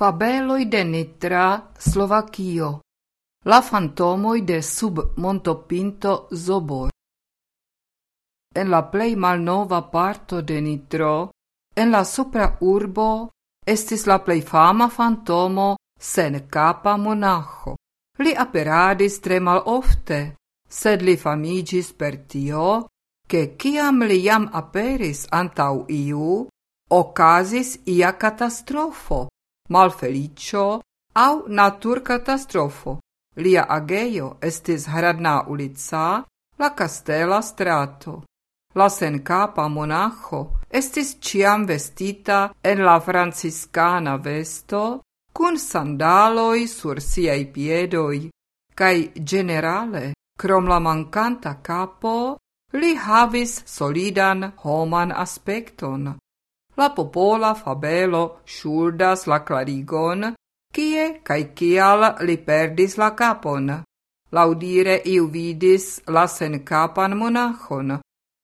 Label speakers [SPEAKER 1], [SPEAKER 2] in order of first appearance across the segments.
[SPEAKER 1] Fabeloj de Nitra, Slovakio. La fantomoi de sub Montopinto Zobor. En la plei malnova parto de Nitro, en la supra urbo, estis la plei fama fantomo sen capa monacho. Li aperadis tre mal ofte, sed li famigis per tio, che ciam li jam aperis antau iu, ocasis ia catastrofo, malfelicio au naturcatastrofo. Lia ageio estis Hradná ulica, la Castela strato. La sencapa monacho estis ciam vestita en la franciscana vesto, cun sandaloi sur siei piedoi, cae generale, crom la mancanta capo, li havis solidan homan aspecton. La popola fabelo shuldas la clarigon, kie cae kial li perdis la capon. Laudire iu vidis la sencapan monachon.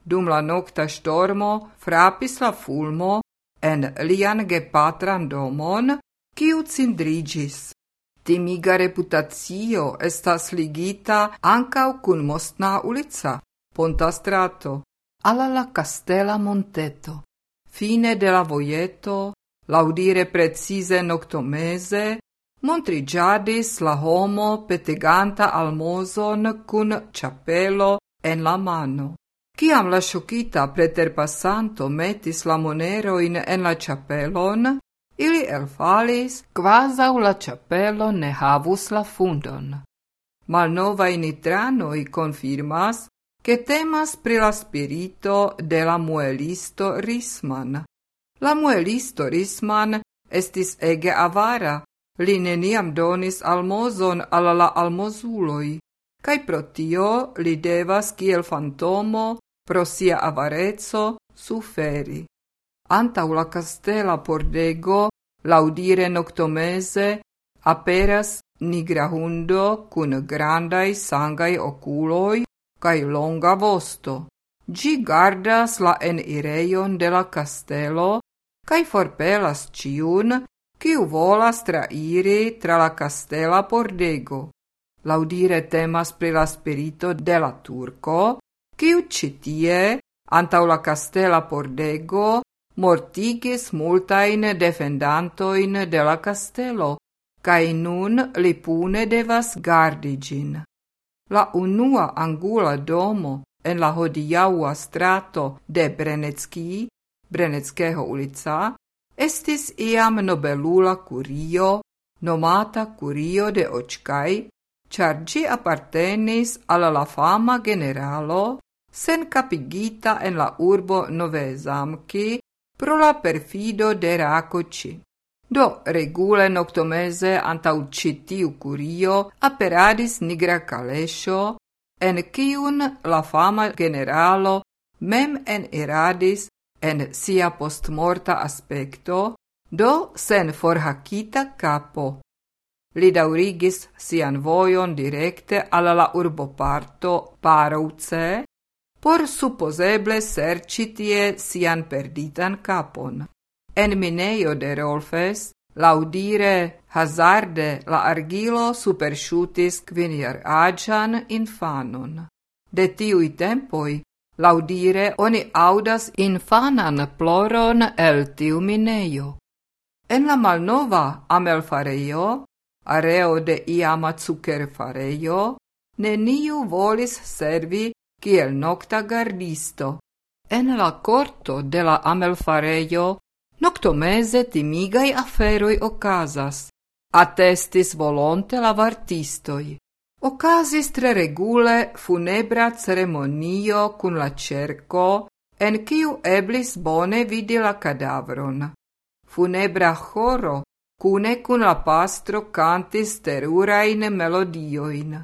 [SPEAKER 1] Dum la nocta stormo frapis la fulmo en lian gepatran domon, kiu cindrigis. Timiga reputatio estas ligita ancau cun Mostna ulica, Ponta strato, alla la Monteto. Fine de la voieto, laudire precise noctomese, montrigiadis la homo peteganta almozon cun ciapelo en la mano. Ciam la sciocita preterpassanto metis la moneroin en la ciapelon, ili elfalis, quasau la ciapelo ne havus la fundon. Malnovai nitranoi confirmas che temas pri la spirito de la muelisto Risman. La muelisto Risman estis ege avara, li neniam donis almozon al la almozuloi, kai pro tio li devas kiel fantomo pro sia avarezo suferi. Antau la castela pordego, laudire noctomese, aperas nigra hundo cun grandai sangai oculoi kai longa vosto. Gi gardas la enireion de la castelo, kai forpelas ciun, kiu volas trairi tra la castela pordego. Laudire temas pri la spirito de la turco, kiu citie, antau la castela pordego, mortigis multain defendantoin de la castelo, kai nun li pune devas gardigin. La unua angula domo en la hodiaua strato de Brenecki, Breneckeho ulica, estis iam nobelula curio, nomata curio de Očkaj, char gi appartenis alla la fama generalo, sen capigita en la urbo Nove Zamki pro la perfido de Rakoči. Do regule noctomese antau citiu curio aperadis nigra calescio, en ciun la fama generalo mem en iradis en sia postmorta aspecto, do sen forhacita capo. Li daurigis sian vojon directe alla la urboparto Parouce, por supposeble sercitie sian perditan capon. En de Rolfes, laudire hazarde la argilo supersciutis quiniar agian infanon. De tiui tempoi, laudire oni audas infanan ploron el tiu. En la malnova amelfareio, areo de iama zuccherfareio, neniu volis servi kiel nocta gardisto. En la corto de la amelfareio Noctomese timigai aferoi ocasas. Attestis volonte lavartistoi. Ocasis tre regule funebra ceremonio cun la cerco, en ciu eblis bone vidi la cadavron. Funebra choro, cune cun la pastro cantis terurain melodioin.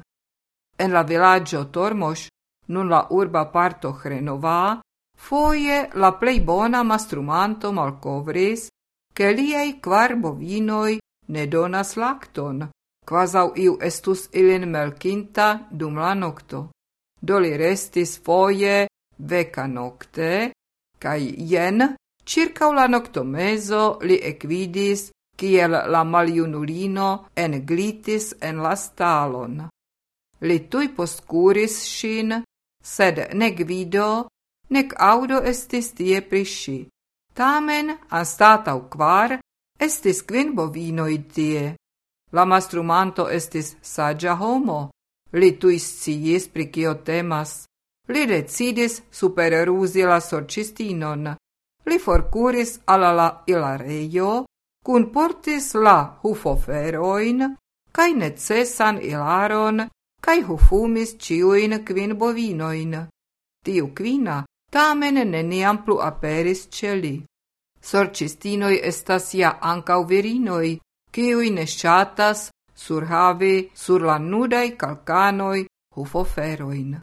[SPEAKER 1] En la villaggio Tormos, nun la urba parto Hrenová, Foje la plej bona mastrumanto malkovris, ke liaj kvar bovinoj ne donas lakton, kvazaŭ iu estus ilin melkinta dum la nokto. Do li restis foje veca nocte, cae jen, circa la noctomezo li equidis kiel la maliunulino englitis en la stalon. Li tui poscuris shin, sed ne gvido, nec audo estis tie prisci. Tamen, anstatau quar, estis quin bovinoi tie. La mastrumanto estis sagia homo. Li tui sciis pri cio temas. Li decidis superrusi la sorcistinon. Li forcuris alla la ilareio, cun portis la hufoferoin, necesan ilaron, cae hufumis ciuin quin bovinoin. Tiu quina tamen neniam plu aperis celi. Sorcistinoi estas ja ancau virinoi, kiui ne shatas surhavi sur la nudai calcanoi hufoferoin.